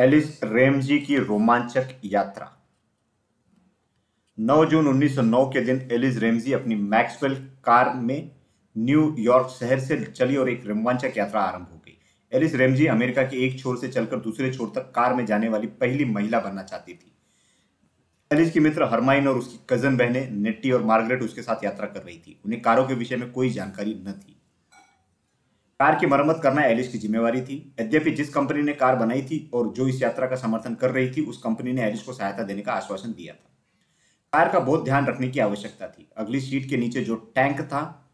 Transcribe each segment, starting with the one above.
Alice Ramsey की रोमांचक यात्रा। 9 जून 1909 के दिन एलिस रेमजी अपनी मैक्सवेल कार में न्यूयॉर्क शहर से चली और एक रोमांचक यात्रा आरंभ हो गई। एलिस रेमजी अमेरिका के एक छोर से चलकर दूसरे छोर तक कार में जाने वाली पहली महिला बनना चाहती थी। एलिस की मित्र हरमाइन और उसकी कज़न बहनें नेट्टी और मार्गरेट उसके साथ यात्रा कर रही थी। उन्हें कारों के विषय में कोई जानकारी न थी। कार की मरम्मत करना एलिस की जिम्मेवारी थी। यद्यपि जिस कंपनी ने कार बनाई थी और जो इस यात्रा का समर्थन कर रही थी, उस कंपनी ने एलिस को सहायता देने का आश्वासन दिया था। कार का बहुत ध्यान रखने की आवश्यकता थी। अगली सीट के नीचे जो टैंक था,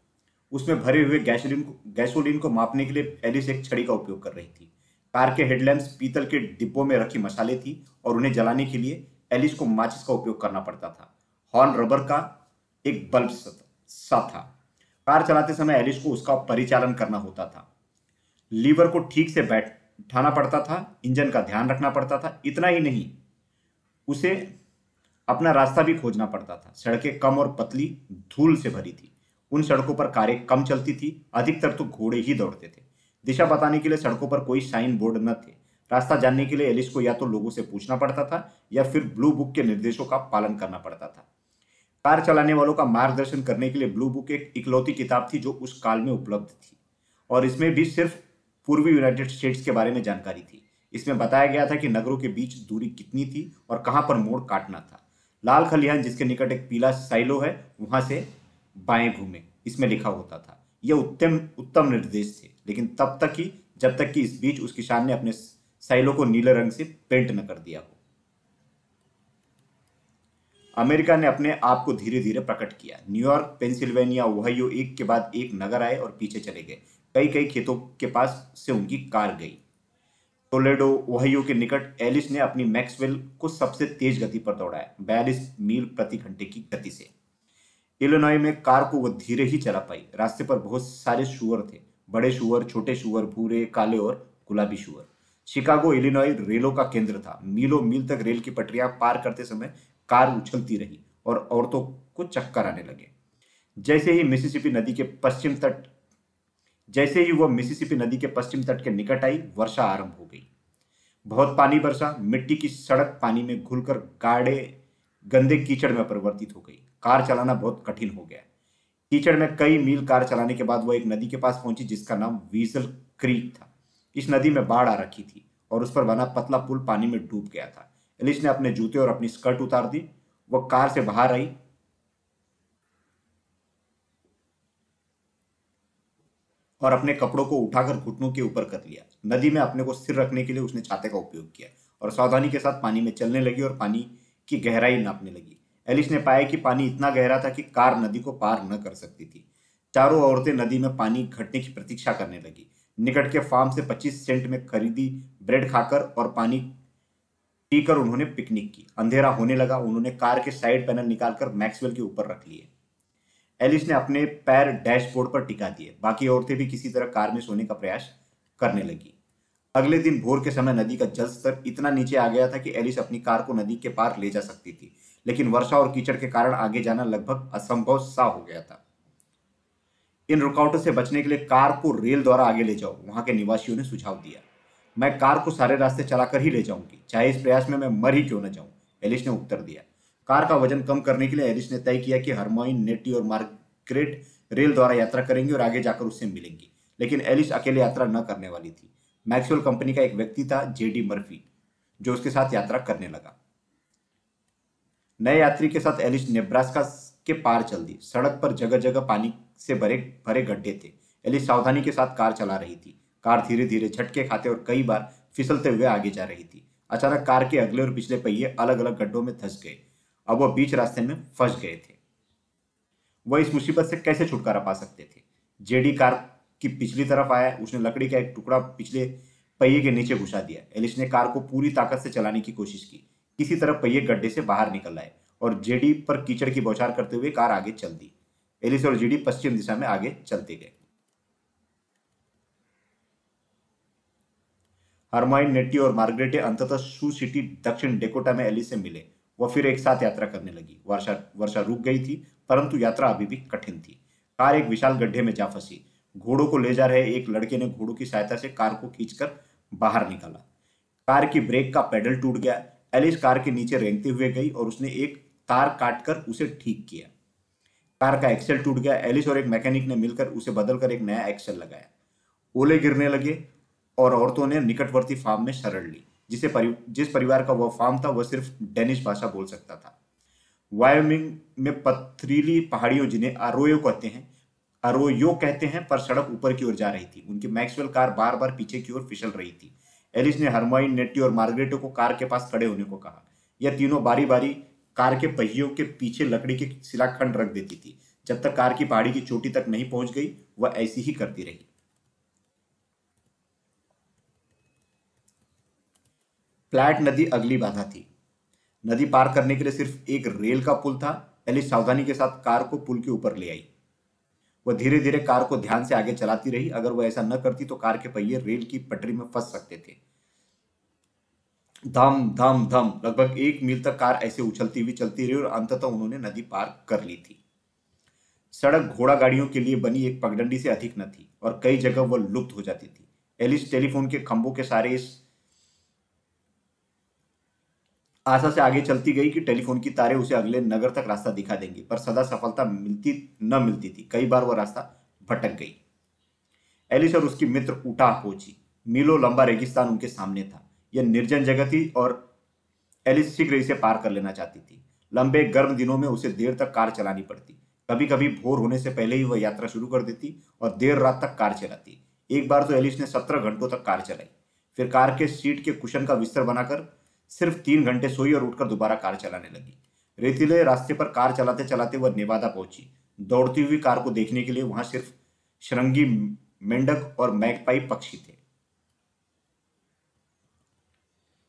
उसमें भरे हुए गैसोलीन को गैसोलीन को मापने के लिए एलिस एक छड़ी का उपयोग कर रही थी। कार के हेडलैम्प्स पीतल के डिब्बों में रखी मसाले थी और उन्हें जलाने के लिए एलिस को माचिस का उपयोग करना पड़ता था। हॉर्न रबर का एक बल्ब सा था। कार चलाते समय एलिस को उसका परिचालन करना होता था। लीवर को ठीक से बैठाना पड़ता था, इंजन का ध्यान रखना पड़ता था, इतना ही नहीं, उसे अपना रास्ता भी खोजना पड़ता था। सड़कें कम और पतली, धूल से भरी थी। उन सड़कों पर कारें कम चलती थी, अधिकतर तो घोड़े ही दौड़ते थे। दिशा बताने के लिए सड़कों पर कोई साइन बोर्ड न थे। रास्ता जानने के लिए एलिस को या तो लोगों से पूछना पड़ता था या फिर ब्लू बुक के निर्देशों का पालन करना पड़ता था। कार चलाने वालों का मार्गदर्शन करने के लिए ब्लू बुक एक इकलौती किताब थी जो उस काल में उपलब्ध थी। और इसमें भी सिर्फ़ पूर्वी यूनाइटेड स्टेट्स के बारे में जानकारी थी। इसमें बताया गया था कि नगरों के बीच दूरी कितनी थी और कहाँ पर मोड़ काटना था। लाल खलिहान, जिसके निकट एक पीला साइलो है, वहाँ से बाएँ घूमे। इसमें लिखा होता था, यह उत्तम उत्तम निर्देश थे, लेकिन तब तक ही, जब तक कि इस बीच उस किसान ने अपने साइलो को नीले रंग से पेंट न कर दिया हो। अमेरिका ने अपने आप को धीरे धीरे प्रकट किया। न्यूयॉर्क पेंसिल्वेनिया, ओहायो एक के बाद एक नगर आए और पीछे चले गए। कई कई खेतों के पास से उनकी कार गई। टोलेडो, ओहायो के निकट एलिस ने अपनी मैक्सवेल को सबसे तेज गति पर दौड़ाया, बयालीस मील प्रति घंटे की गति से। इलोनॉय में कार को वह धीरे ही चला पाई। रास्ते पर बहुत सारे शुअर थे। बड़े शुअर, छोटे शुअर, भूरे, काले और गुलाबी शुअर। शिकागो, इलिनॉय रेलों का केंद्र था। मीलों मील तक रेल की पटरियाँ पार करते समय कार उछलती रही और औरतों को चक्कर आने लगे। जैसे ही मिसिसिपी नदी के पश्चिम तट, जैसे ही वह मिसिसिपी नदी के पश्चिम तट के निकट आई, वर्षा आरंभ हो गई। बहुत पानी बरसा, मिट्टी की सड़क पानी में घुलकर गाढ़े, गंदे कीचड़ में परिवर्तित हो गई। कार चलाना बहुत कठिन हो गया। कीचड़ में कई मील कार चलाने के बाद वह एक नदी के पास पहुँची, जिसका नाम वीजल क्रीक था। इस नदी में बाढ़ आ रखी थी और उस पर बना पतला पुल पानी में डूब गया था। एलिस ने अपने जूते और अपनी स्कर्ट उतार दी। वह कार से बाहर आई। और अपने कपड़ों को उठाकर घुटनों के ऊपर कर लिया। नदी में अपने को स्थिर रखने के लिए उसने छाते का उपयोग किया और सावधानी के साथ पानी में चलने लगी और पानी की गहराई नापने लगी। एलिस ने पाया कि पानी इतना गहरा था कि कार नदी को पार न कर सकती थी। चारों औरतें नदी में पानी घटने की प्रतीक्षा करने लगी। निकट के फार्म से 25 सेंट में खरीदी ब्रेड खाकर और पानी पीकर उन्होंने पिकनिक की। अंधेरा होने लगा, उन्होंने कार के साइड पैनल निकालकर मैक्सवेल के ऊपर रख लिए। एलिस ने अपने पैर डैशबोर्ड पर टिका दिए। बाकी औरतें भी किसी तरह कार में सोने का प्रयास करने लगी। अगले दिन भोर के समय नदी का जल स्तर इतना नीचे आ गया था कि एलिस अपनी कार को नदी के पार ले जा सकती थी। लेकिन वर्षा और कीचड़ के कारण आगे जाना लगभग असंभव सा हो गया था। इन रुकावटों से बचने के लिए कार को रेल द्वारा आगे ले जाओ। वहाँ के निवासियों ने सुझाव दिया। मैं कार को सारे रास्ते चलाकर ही ले जाऊँगी। चाहे इस प्रयास में मैं मर ही क्यों न जाऊँ, एलिस ने उत्तर दिया। कार का वज़न कम करने के लिए एलिस ने तय किया कि हरमोइन, नेटी और मार्गरेट रेल द्वारा यात्रा करेंगी और आगे जाकर उससे मिलेंगी। लेकिन एलिस अकेले यात्रा न करने वाली थी। मैक्सवेल कंपनी का एक व्यक्ति था, जेडी मर्फी, जो उसके साथ यात्रा करने लगा। नए यात्री के साथ एलिस नेब्रास्का के पार चल दी। सड़क पर जगह जगह पानी से भरे भरे गड्ढे थे। एलिस सावधानी के साथ कार चला रही थी। कार धीरे धीरे झटके खाते और कई बार फिसलते हुए आगे जा रही थी। अचानक कार के अगले और पिछले पहिए अलग अलग गड्ढों में धस गए। अब वह बीच रास्ते में फंस गए थे। वह इस मुसीबत से कैसे छुटकारा पा सकते थे? जेडी कार की पिछली तरफ़ आया, उसने लकड़ी का एक टुकड़ा पिछले पहिए के नीचे घुसा दिया। एलिस ने कार को पूरी ताकत से चलाने की कोशिश की। किसी तरह पहिए गड्ढे से बाहर निकल आए और जेडी पर कीचड़ की बौछार करते हुए कार आगे चल दी। एलिस और जेडी पश्चिम दिशा में आगे चलते गए। हरमाइन नेट्टी और मार्गरेटे अंततः सू सिटी दक्षिण डेकोटा में एलिस से मिले। वह फिर एक साथ यात्रा करने लगी। वर्षा वर्षा रुक गई थी, परंतु यात्रा अभी भी कठिन थी। कार एक विशाल गड्ढे में जा फंसी। घोड़ों को ले जा रहे एक लड़के ने घोड़ों की सहायता से कार को खींचकर बाहर निकाला। कार की ब्रेक का पेडल टूट गया। एलिस कार के नीचे रेंगते हुए गई और उसने एक तार काटकर उसे ठीक किया। कार का एक्सेल टूट गया। एलिस और एक मैकेनिक ने मिलकर उसे बदलकर एक नया एक्सेल लगाया। ओले गिरने लगे। और औरतों ने निकटवर्ती फार्म में शरण ली जिसे परि, जिस परिवार का वह फार्म था वह सिर्फ़ डेनिश भाषा बोल सकता था। वायोमिंग में पथरीली पहाड़ियों जिन्हें अरोयो कहते हैं अरोयो कहते हैं पर सड़क ऊपर की ओर जा रही थी। उनकी मैक्सवेल कार बार बार पीछे की ओर फिसल रही थी। एलिस ने हरमाइन नेट्टी और मार्गरेटो को कार के पास खड़े होने को कहा। यह तीनों बारी बारी कार के पहियों के पीछे लकड़ी के शिलाखंड रख देती थी। जब तक कार की पहाड़ी की चोटी तक नहीं पहुँच गई वह ऐसी ही करती रही। फ्लैट नदी अगली बाधा थी। नदी पार करने के लिए सिर्फ़ एक रेल का पुल था। एलिस सावधानी के साथ कार को पुल के ऊपर ले आई। वह धीरे धीरे कार को ध्यान से आगे चलाती रही। अगर वह ऐसा न करती तो कार के पहिए रेल की पटरी में फंस सकते थे। धम धम धम, लगभग एक मील तक कार ऐसे उछलती हुई चलती रही और अंततः उन्होंने नदी पार कर ली थी। सड़क घोड़ा गाड़ियों के लिए बनी एक पगडंडी से अधिक न थी और कई जगह वह लुप्त हो जाती थी। एलिस टेलीफोन के खंभों के सारे इस आशा से आगे चलती गई कि टेलीफोन की तारे उसे अगले नगर तक रास्ता दिखा देंगी, पर सदा सफलता मिलती, न मिलती थी। कई बार वह रास्ता भटक गई। एलिस और उसकी मित्र उठा पहुँची। मीलो लंबा रेगिस्तान उनके सामने था। यह निर्जन जगह थी और एलिस शीघ्र इसे पार कर लेना चाहती थी। लंबे, गर्म दिनों में उसे देर तक कार चलानी पड़ती। कभी कभी भोर होने से पहले ही वह यात्रा शुरू कर देती और देर रात तक कार चलाती। एक बार तो एलिस ने सत्रह घंटों तक कार चलाई। फिर कार के सीट के कुशन का बिस्तर बनाकर सिर्फ़ तीन घंटे सोई और उठकर दोबारा कार चलाने लगी। रेतीले रास्ते पर कार चलाते चलाते वह नेवादा पहुँची। दौड़ती हुई कार को देखने के लिए वहाँ सिर्फ़ श्रृंगी, मेंढक और मैगपाई पक्षी थे।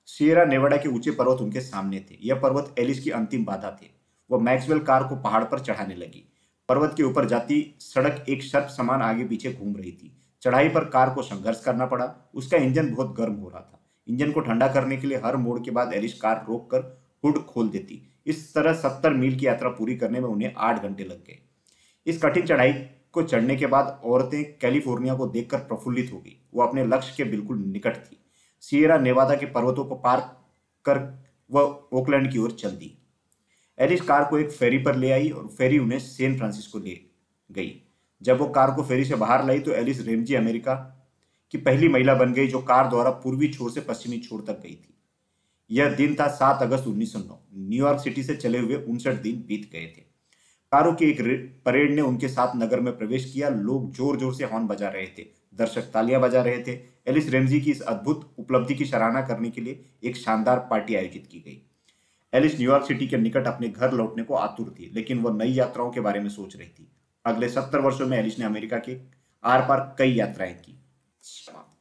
सियरा नेवाडा के ऊँचे पर्वत उनके सामने थे। यह पर्वत एलिस की अंतिम बाधा थे। वह मैक्सवेल कार को पहाड़ पर चढ़ाने लगी। पर्वत के ऊपर जाती सड़क एक सर्प समान आगे पीछे घूम रही थी। चढ़ाई पर कार को संघर्ष करना पड़ा। उसका इंजन बहुत गर्म हो रहा था। इंजन को ठंडा करने के लिए हर मोड़ के बाद एलिस कार रोक कर हुड खोल देती। इस तरह सत्तर मील की यात्रा पूरी करने में उन्हें आठ घंटे लग गए। इस कठिन चढ़ाई को चढ़ने के बाद औरतें कैलिफ़ोर्निया को देखकर प्रफुल्लित हो गई। वो अपने लक्ष्य के बिल्कुल निकट थी। सियरा नेवादा के पर्वतों को पार कर वह ओकलैंड की ओर चल दी। एलिस कार को एक फेरी पर ले आई और फेरी उन्हें सैन फ्रांसिस्को ले गई। जब वो कार को फेरी से बाहर लाई तो एलिस रेमजी, अमेरिका की पहली महिला बन गई जो कार द्वारा पूर्वी छोर से पश्चिमी छोर तक गई थी। यह दिन था सात अगस्त 1909 न्यूयॉर्क सिटी से चले हुए उनसठ दिन बीत गए थे। कारों की एक परेड ने उनके साथ नगर में प्रवेश किया। लोग ज़ोर ज़ोर से हॉर्न बजा रहे थे। दर्शक तालियाँ बजा रहे थे। एलिस रेमजी की इस अद्भुत उपलब्धि की सराहना करने के लिए एक शानदार पार्टी आयोजित की गई। एलिस न्यूयॉर्क सिटी के निकट अपने घर लौटने को आतुर थी, लेकिन वह नई यात्राओं के बारे में सोच रही थी। अगले सत्तर वर्षों में एलिस ने अमेरिका के आर पार कई यात्राएँ की। Schmack.